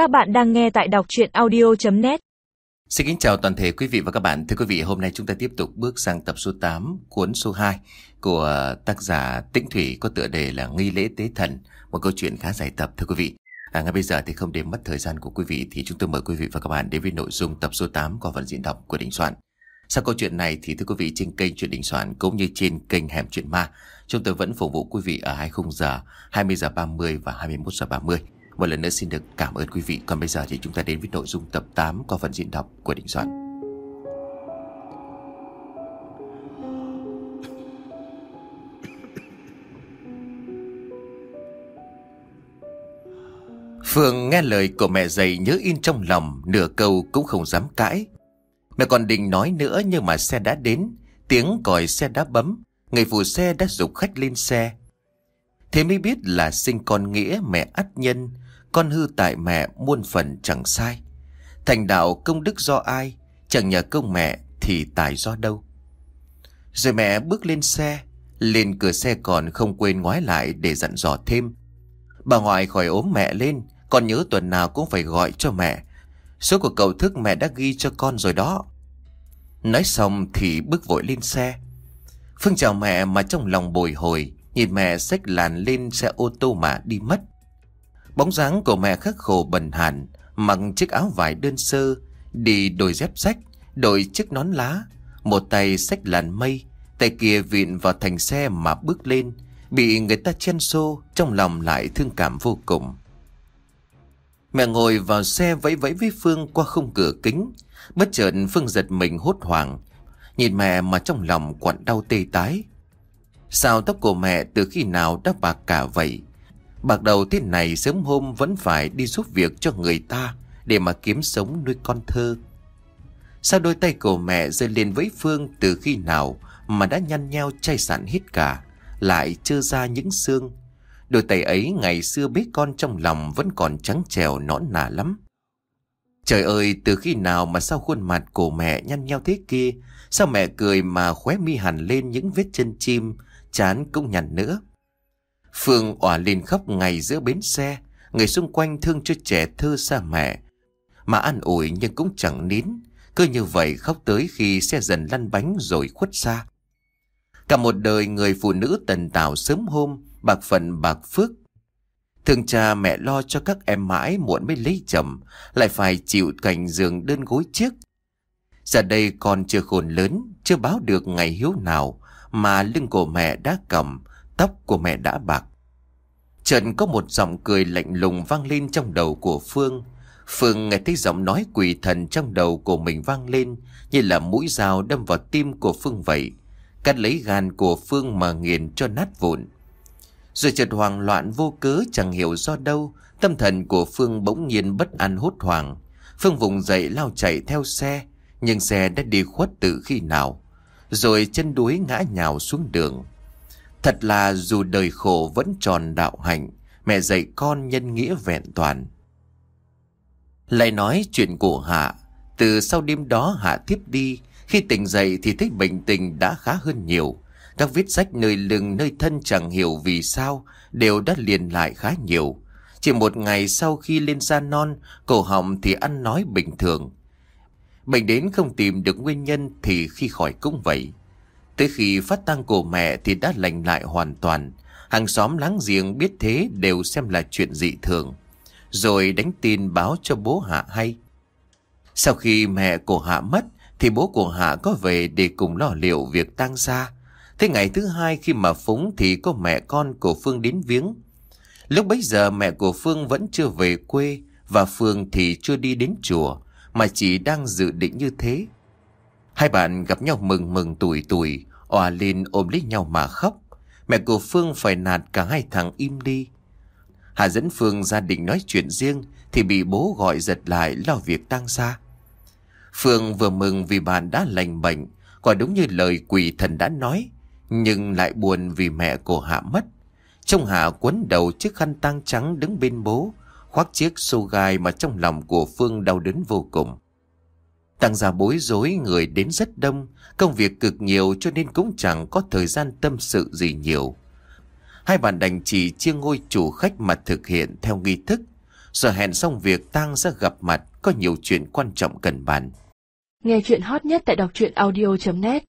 Các bạn đang nghe tại đọc chuyện audio.net Xin kính chào toàn thể quý vị và các bạn. Thưa quý vị, hôm nay chúng ta tiếp tục bước sang tập số 8, cuốn số 2 của tác giả Tĩnh Thủy có tựa đề là Nghi lễ tế thần, một câu chuyện khá dài tập thưa quý vị. À, ngay bây giờ thì không để mất thời gian của quý vị thì chúng tôi mời quý vị và các bạn đến với nội dung tập số 8 của phần diễn đọc của Đình Soạn. Sau câu chuyện này thì thưa quý vị trên kênh Chuyện Đình Soạn cũng như trên kênh Hẻm Chuyện Ma, chúng tôi vẫn phục vụ quý vị ở hai khung giờ 20 giờ 30 và 21 giờ 30. Một lần nữa xin được cảm ơn quý vị. Còn bây giờ thì chúng ta đến với nội dung tập 8 qua phần diễn đọc của Đình Soạn. Phương nghe lời của mẹ dạy nhớ in trong lòng, nửa câu cũng không dám cãi. Mẹ còn định nói nữa nhưng mà xe đã đến, tiếng còi xe đã bấm, người phụ xe đã dục khách lên xe. Thế mới biết là sinh con nghĩa mẹ ắt nhân, con hư tại mẹ muôn phần chẳng sai. Thành đạo công đức do ai, chẳng nhờ công mẹ thì tài do đâu. Rồi mẹ bước lên xe, lên cửa xe còn không quên ngoái lại để dặn dò thêm. Bà ngoại khỏi ốm mẹ lên, con nhớ tuần nào cũng phải gọi cho mẹ. Số của cậu thức mẹ đã ghi cho con rồi đó. Nói xong thì bước vội lên xe. Phương chào mẹ mà trong lòng bồi hồi, nhìn mẹ xách làn lên xe ô tô mà đi mất. Bóng dáng của mẹ khắc khổ bần hàn, mặc chiếc áo vải đơn sơ, đi đôi dép sách, đội chiếc nón lá, một tay xách làn mây, tay kia vịn vào thành xe mà bước lên, bị người ta chen xô, trong lòng lại thương cảm vô cùng. Mẹ ngồi vào xe vẫy vẫy với Phương qua khung cửa kính, bất chợt Phương giật mình hốt hoảng, nhìn mẹ mà trong lòng quặn đau tê tái. Sao tóc của mẹ từ khi nào đã bạc cả vậy? Bạc đầu thế này sớm hôm vẫn phải đi giúp việc cho người ta để mà kiếm sống nuôi con thơ. Sao đôi tay của mẹ rơi lên với Phương từ khi nào mà đã nhăn nheo chai sạn hết cả, lại trơ ra những xương. Đôi tay ấy ngày xưa biết con trong lòng vẫn còn trắng trèo nõn nà lắm. Trời ơi, từ khi nào mà sao khuôn mặt của mẹ nhăn nheo thế kia, sao mẹ cười mà khóe mi hẳn lên những vết chân chim, chán cũng nhằn nữa. Phương òa lên khóc ngày giữa bến xe, người xung quanh thương cho trẻ thơ xa mẹ. Mà an ủi nhưng cũng chẳng nín, cứ như vậy khóc tới khi xe dần lăn bánh rồi khuất xa. Cả một đời người phụ nữ tần tảo sớm hôm, bạc phận bạc phước. Thương cha mẹ lo cho các em mãi muộn mới lấy chồng, lại phải chịu cảnh giường đơn gối chiếc. Giờ đây con chưa khôn lớn, chưa báo được ngày hiếu nào, mà lưng của mẹ đã cầm, tóc của mẹ đã bạc. Trần có một giọng cười lạnh lùng vang lên trong đầu của Phương. Phương nghe thấy giọng nói quỷ thần trong đầu của mình vang lên như là mũi dao đâm vào tim của Phương vậy. Cắt lấy gan của Phương mà nghiền cho nát vụn. Rồi chợt hoang loạn vô cớ chẳng hiểu do đâu, tâm thần của Phương bỗng nhiên bất an hốt hoảng. Phương vùng dậy lao chạy theo xe, nhưng xe đã đi khuất từ khi nào. Rồi chân đuối ngã nhào xuống đường. Thật là dù đời khổ vẫn tròn đạo hạnh, mẹ dạy con nhân nghĩa vẹn toàn. Lại nói chuyện của Hạ, từ sau đêm đó Hạ tiếp đi, khi tỉnh dậy thì thấy bệnh tình đã khá hơn nhiều. Các vết sách nơi lưng nơi thân chẳng hiểu vì sao đều đã liền lại khá nhiều. Chỉ một ngày sau khi lên da non, cổ họng thì ăn nói bình thường. Bệnh đến không tìm được nguyên nhân thì khi khỏi cũng vậy. Tới khi phát tang của mẹ thì đã lành lại hoàn toàn. Hàng xóm láng giềng biết thế đều xem là chuyện dị thường. Rồi đánh tin báo cho bố Hạ hay. Sau khi mẹ của Hạ mất thì bố của Hạ có về để cùng lo liệu việc tang gia. Thế ngày thứ hai khi mà phúng thì có mẹ con của Phương đến viếng. Lúc bấy giờ mẹ của Phương vẫn chưa về quê và Phương thì chưa đi đến chùa mà chỉ đang dự định như thế. Hai bạn gặp nhau mừng mừng tuổi tuổi, òa lên ôm lấy nhau mà khóc. Mẹ của Phương phải nạt cả hai thằng im đi. Hà dẫn Phương gia đình nói chuyện riêng thì bị bố gọi giật lại lo việc tang xa. Phương vừa mừng vì bạn đã lành bệnh, quả đúng như lời quỷ thần đã nói, nhưng lại buồn vì mẹ của Hạ mất. Trong Hạ quấn đầu chiếc khăn tang trắng đứng bên bố, khoác chiếc xô gai mà trong lòng của Phương đau đớn vô cùng. Tăng gia bối rối người đến rất đông, công việc cực nhiều cho nên cũng chẳng có thời gian tâm sự gì nhiều. Hai bạn đành chỉ chia ngôi chủ khách mà thực hiện theo nghi thức. Giờ hẹn xong việc tang sẽ gặp mặt Có nhiều chuyện quan trọng cần bàn Nghe chuyện hot nhất tại đọc truyện audio.net